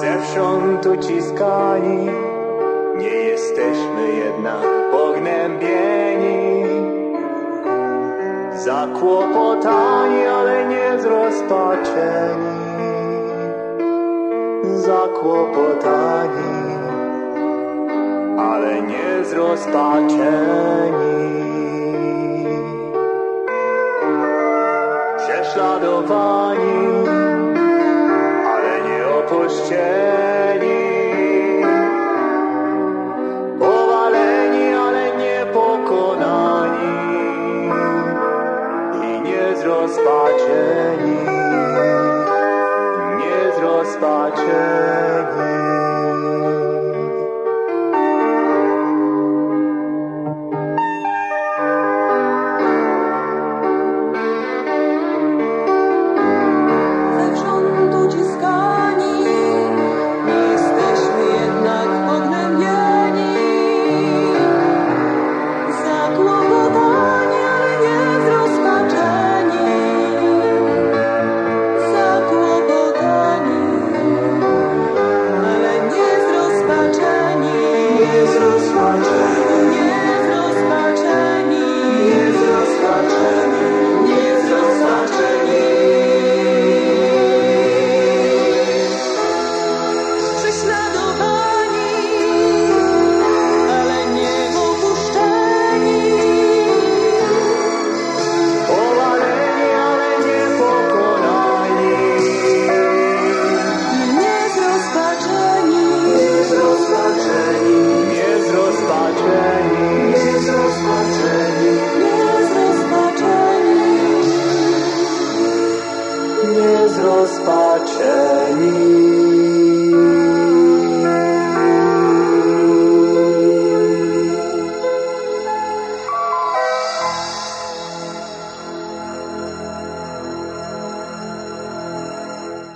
sky یہ station پوگ name گینی زخوائی زینو Pothu rows پاشلہ do by والی والے پوکو ناری زیے رس پاچے نمس